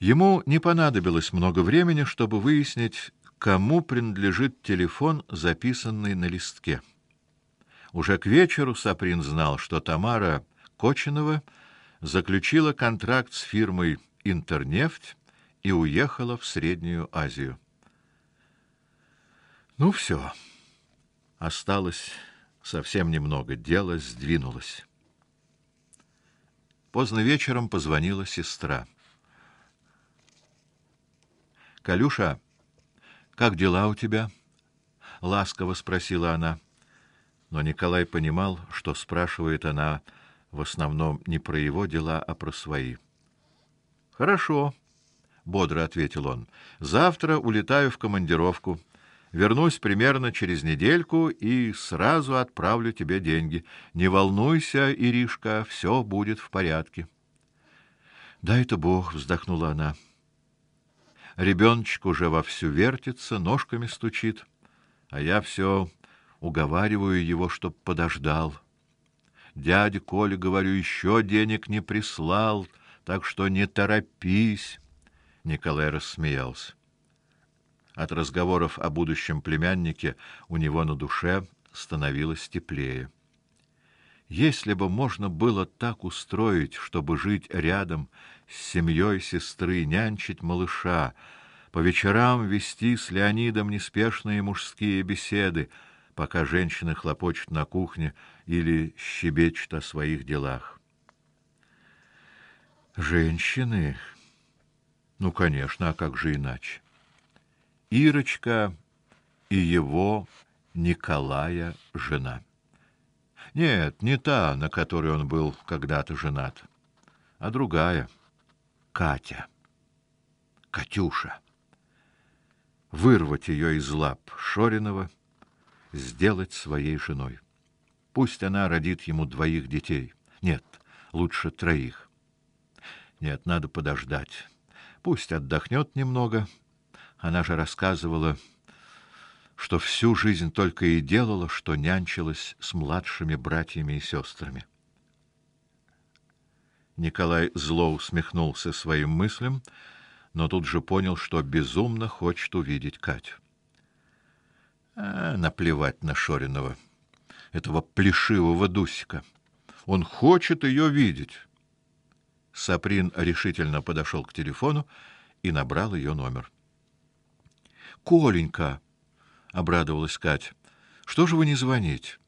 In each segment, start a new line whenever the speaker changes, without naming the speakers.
Ему не понадобилось много времени, чтобы выяснить, кому принадлежит телефон, записанный на листке. Уже к вечеру Саприн знал, что Тамара Кочинова заключила контракт с фирмой Интернефть и уехала в Среднюю Азию. Ну все. Осталось совсем немного, дело сдвинулось. Поздно вечером позвонила сестра. Калюша, как дела у тебя? ласково спросила она. Но Николай понимал, что спрашивает она в основном не про его дела, а про свои. Хорошо, бодро ответил он. Завтра улетаю в командировку. Вернусь примерно через недельку и сразу отправлю тебе деньги. Не волнуйся, Иришка, все будет в порядке. Да это Бог, вздохнула она. Ребеночек уже вовсю вертится, ножками стучит, а я все уговариваю его, чтоб подождал. Дядя Коля, говорю, еще денег не прислал, так что не торопись. Николай рассмеялся. От разговоров о будущем племяннике у него на душе становилось теплее. Если бы можно было так устроить, чтобы жить рядом с семьей сестры, нянчить малыша, по вечерам вести с Леонидом неспешные мужские беседы, пока женщины хлопочут на кухне или щебечут о своих делах. Женщины? Ну, конечно, а как же иначе? Ирочка и его Николая жена. Нет, не та, на которой он был когда-то женат, а другая, Катя. Катюша. Вырвать ее из лап Шоринова, сделать своей женой. Пусть она родит ему двоих детей. Нет, лучше троих. Нет, надо подождать. Пусть отдохнет немного. Она же рассказывала, что всю жизнь только и делала, что нянчилась с младшими братьями и сестрами. Николай зло усмехнулся своим мыслям, но тут же понял, что безумно хочет увидеть Катю. А, наплевать на Шоринова, этого плешивого Дусика. Он хочет ее видеть. Саприн решительно подошел к телефону и набрал ее номер. Коленька, обрадовалась Катя. Что же вы не звоните?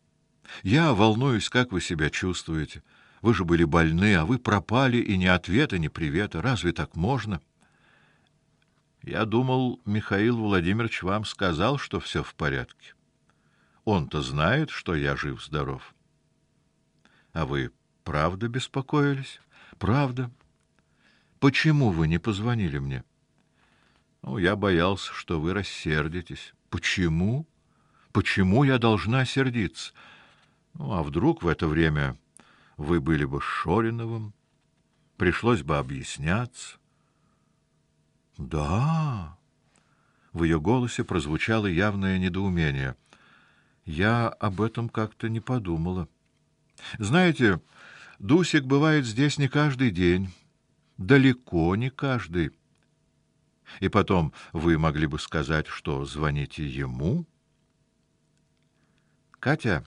Я волнуюсь, как вы себя чувствуете. Вы же были больны, а вы пропали и ни ответа, ни привета. Разве так можно? Я думал, Михаил Владимирович вам сказал, что все в порядке. Он-то знает, что я жив здоров. А вы правда беспокоились? Правда? Почему вы не позвонили мне? Ну, я боялся, что вы рассердитесь. Почему? Почему я должна сердиться? Ну, а вдруг в это время вы были бы Шориновым, пришлось бы объясняться? Да. В ее голосе прозвучало явное недоумение. Я об этом как-то не подумала. Знаете, Дусик бывает здесь не каждый день, далеко не каждый. И потом вы могли бы сказать, что звоните ему. Катя,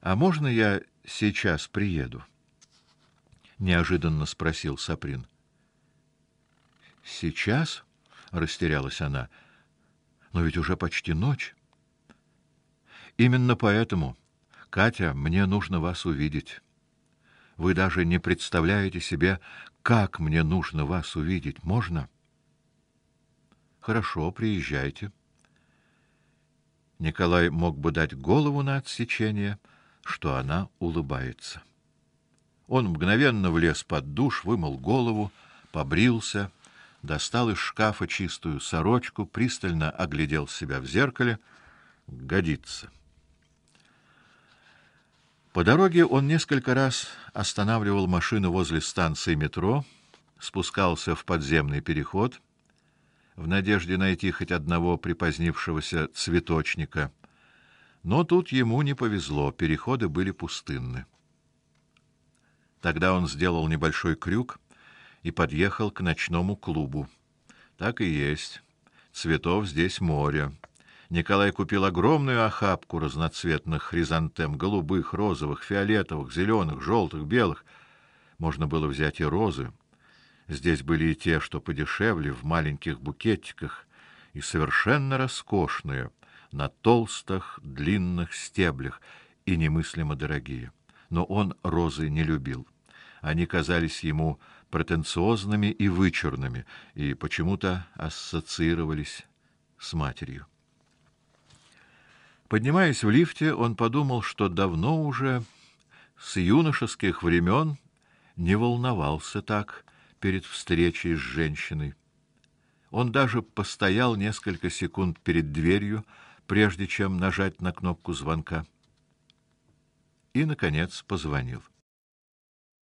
а можно я сейчас приеду? неожиданно спросил Саприн. Сейчас? растерялась она. Но ведь уже почти ночь. Именно поэтому, Катя, мне нужно вас увидеть. Вы даже не представляете себе, как мне нужно вас увидеть. Можно? Хорошо, приезжайте. Николай мог бы дать голову на отсечение, что она улыбается. Он мгновенно влез под душ, вымыл голову, побрился, достал из шкафа чистую сорочку, пристально оглядел себя в зеркале. Годится. По дороге он несколько раз останавливал машину возле станции метро, спускался в подземный переход — в надежде найти хоть одного припозднившегося цветочника. Но тут ему не повезло, переходы были пустынны. Тогда он сделал небольшой крюк и подъехал к ночному клубу. Так и есть. Цветов здесь море. Николай купил огромную охапку разноцветных хризантем: голубых, розовых, фиолетовых, зеленых, желтых, белых. Можно было взять и розы. Здесь были и те, что подешевле, в маленьких букетиках, и совершенно роскошные, на толстых, длинных стеблях, и немыслимо дорогие. Но он розы не любил. Они казались ему претенциозными и вычурными, и почему-то ассоциировались с матерью. Поднимаясь в лифте, он подумал, что давно уже с юношеских времен не волновался так перед встречей с женщиной. Он даже постоял несколько секунд перед дверью, прежде чем нажать на кнопку звонка. И наконец позвонил.